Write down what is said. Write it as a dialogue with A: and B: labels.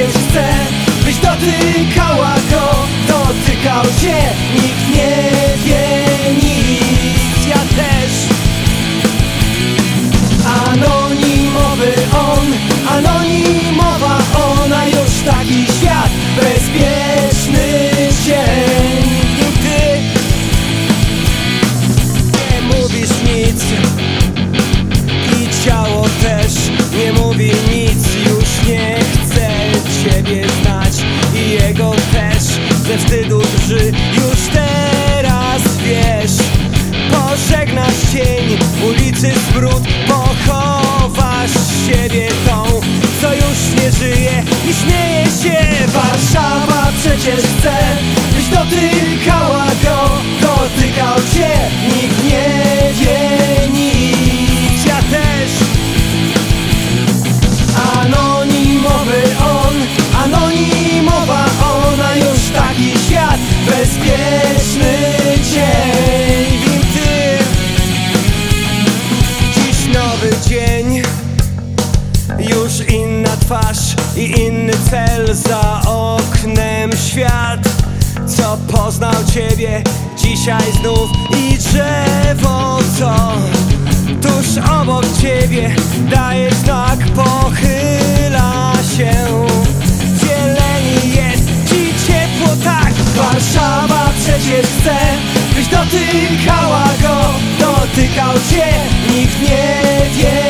A: Przecież chce. Byś dotykała go Dotykał cię Nikt twarz i inny cel Za oknem świat, co poznał ciebie Dzisiaj znów i drzewo, co tuż obok ciebie Daje znak, pochyla się. Zieleni jest ci ciepło tak Warszawa przecież chce, byś dotykała go. Dotykał cię, nikt nie wie.